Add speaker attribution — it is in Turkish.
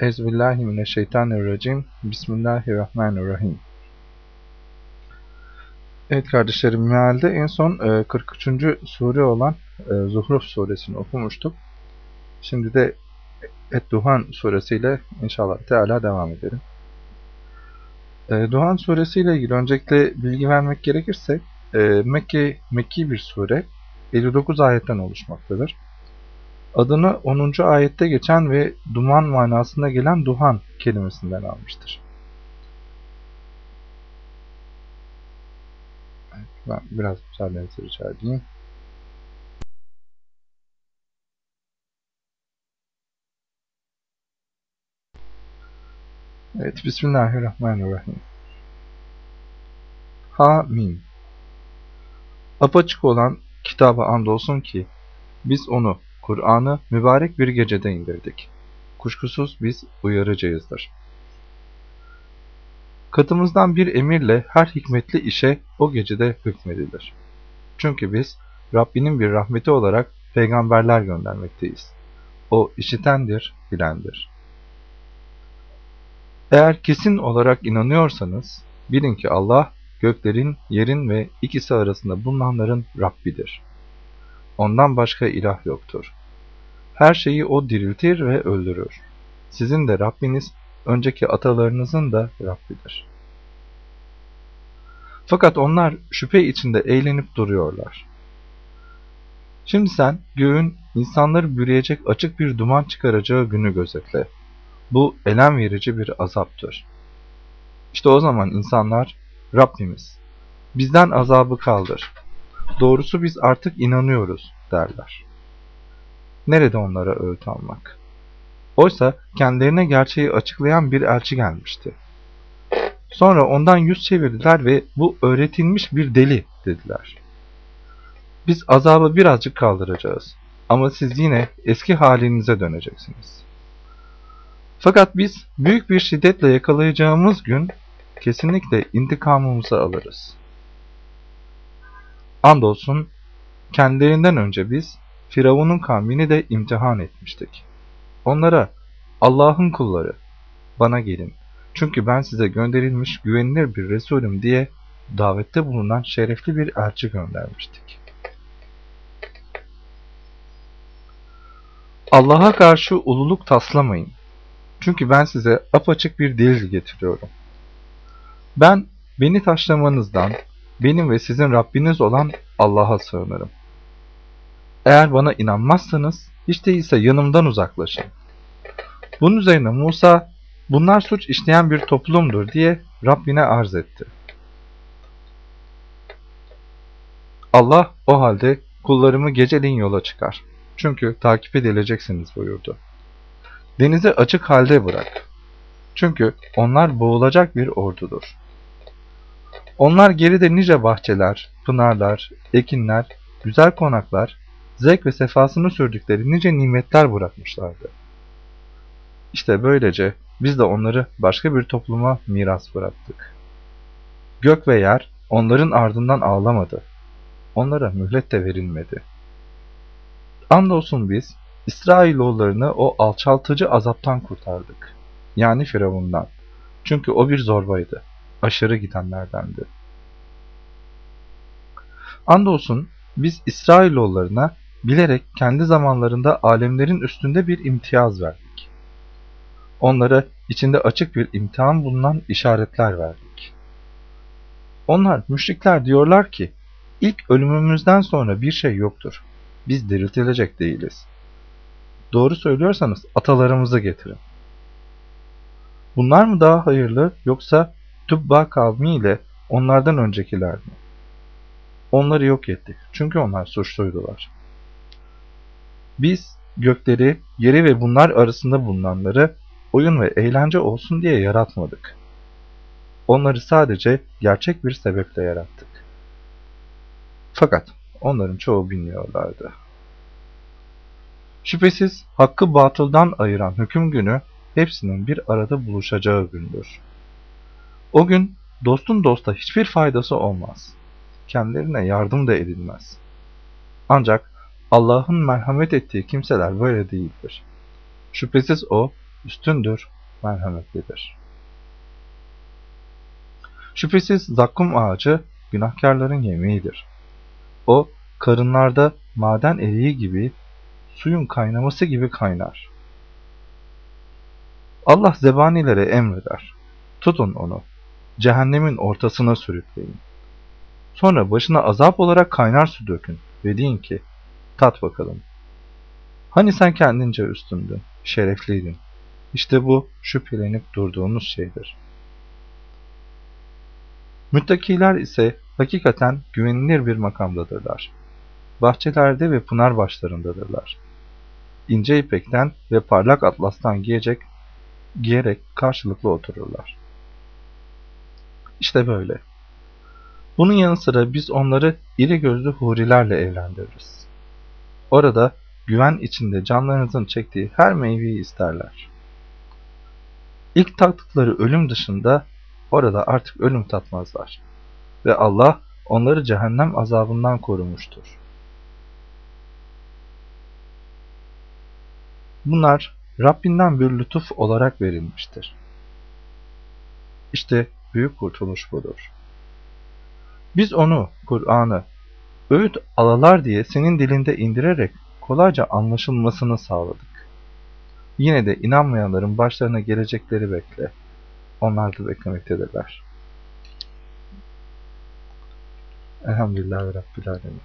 Speaker 1: Ezbillahimineşşeytanirracim. Bismillahirrahmanirrahim. Evet kardeşlerim, mealde en son 43. E, sure olan e, Zuhruf suresini okumuştuk. Şimdi de Et-Duhan suresiyle inşallah Teala devam edelim. E, Duhan suresiyle ilgili öncelikle bilgi vermek gerekirse Mekke, Mekki bir sure 59 ayetten oluşmaktadır. Adını 10. ayette geçen ve duman manasında gelen duhan kelimesinden almıştır. Ben biraz müsaadenizi rica edeyim. Evet, Bismillahirrahmanirrahim. Hamim. Apaçık olan kitaba andolsun ki biz onu Kur'an'ı mübarek bir gecede indirdik. Kuşkusuz biz uyarıcıyızdır. Katımızdan bir emirle her hikmetli işe o gecede hükmedilir. Çünkü biz Rabbinin bir rahmeti olarak peygamberler göndermekteyiz. O işitendir, bilendir. Eğer kesin olarak inanıyorsanız, bilin ki Allah, göklerin, yerin ve ikisi arasında bulunanların Rabbidir. Ondan başka ilah yoktur. Her şeyi O diriltir ve öldürür. Sizin de Rabbiniz, önceki atalarınızın da Rabbidir. Fakat onlar şüphe içinde eğlenip duruyorlar. Şimdi sen göğün insanları bürüyecek açık bir duman çıkaracağı günü gözetle. Bu elem verici bir azaptır. İşte o zaman insanlar Rabbimiz bizden azabı kaldır. Doğrusu biz artık inanıyoruz derler. Nerede onlara öğüt almak? Oysa kendilerine gerçeği açıklayan bir elçi gelmişti. Sonra ondan yüz çevirdiler ve bu öğretilmiş bir deli dediler. Biz azabı birazcık kaldıracağız ama siz yine eski halinize döneceksiniz. Fakat biz büyük bir şiddetle yakalayacağımız gün kesinlikle intikamımızı alırız. Andolsun kendilerinden önce biz Firavun'un kavmini de imtihan etmiştik. Onlara Allah'ın kulları bana gelin çünkü ben size gönderilmiş güvenilir bir Resulüm diye davette bulunan şerefli bir elçi göndermiştik. Allah'a karşı ululuk taslamayın. Çünkü ben size apaçık bir delil getiriyorum. Ben beni taşlamanızdan, benim ve sizin Rabbiniz olan Allah'a sığınırım. Eğer bana inanmazsanız, hiç değilse yanımdan uzaklaşın. Bunun üzerine Musa, bunlar suç işleyen bir toplumdur diye Rabbine arz etti. Allah o halde kullarımı geceliğin yola çıkar. Çünkü takip edileceksiniz buyurdu. Denizi açık halde bırak. Çünkü onlar boğulacak bir ordudur. Onlar geride nice bahçeler, pınarlar, ekinler, güzel konaklar, zevk ve sefasını sürdükleri nice nimetler bırakmışlardı. İşte böylece biz de onları başka bir topluma miras bıraktık. Gök ve yer onların ardından ağlamadı. Onlara mühlet de verilmedi. Andolsun biz İsrailoğullarını o alçaltıcı azaptan kurtardık. Yani Firavundan. Çünkü o bir zorbaydı. Aşırı gidenlerdendi. Andolsun biz İsrailoğullarına bilerek kendi zamanlarında alemlerin üstünde bir imtiyaz verdik. Onlara içinde açık bir imtihan bulunan işaretler verdik. Onlar, müşrikler diyorlar ki, ilk ölümümüzden sonra bir şey yoktur. Biz diriltilecek değiliz. Doğru söylüyorsanız atalarımızı getirin. Bunlar mı daha hayırlı yoksa Tubba kavmi ile onlardan öncekiler mi? Onları yok ettik çünkü onlar suçluydular. Biz gökleri, yeri ve bunlar arasında bulunanları oyun ve eğlence olsun diye yaratmadık. Onları sadece gerçek bir sebeple yarattık. Fakat onların çoğu bilmiyorlardı. Şüphesiz hakkı batıldan ayıran hüküm günü hepsinin bir arada buluşacağı gündür. O gün dostun dosta hiçbir faydası olmaz. Kendilerine yardım da edilmez. Ancak Allah'ın merhamet ettiği kimseler böyle değildir. Şüphesiz O, üstündür, merhametlidir. Şüphesiz zakkum ağacı günahkarların yemeğidir. O, karınlarda maden eriği gibi, suyun kaynaması gibi kaynar. Allah zebanilere emreder. Tutun onu, cehennemin ortasına sürükleyin. Sonra başına azap olarak kaynar su dökün ve deyin ki, tat bakalım. Hani sen kendince üstündün, şerefliydin. İşte bu şüphelenip durduğunuz şeydir. Müttakiler ise hakikaten güvenilir bir makamdadırlar. Bahçelerde ve pınar başlarındadırlar. İnce ipekten ve parlak atlastan giyecek, giyerek karşılıklı otururlar. İşte böyle. Bunun yanı sıra biz onları iri gözlü hurilerle evlendiririz. Orada güven içinde canlarınızın çektiği her meyveyi isterler. İlk tattıkları ölüm dışında orada artık ölüm tatmazlar. Ve Allah onları cehennem azabından korumuştur. Bunlar Rabbinden bir lütuf olarak verilmiştir. İşte büyük kurtuluş budur. Biz onu, Kur'an'ı, öğüt alalar diye senin dilinde indirerek kolayca anlaşılmasını sağladık. Yine de inanmayanların başlarına gelecekleri bekle. Onlar da beklemektedirler. Elhamdülillahi Rabbil Alemin.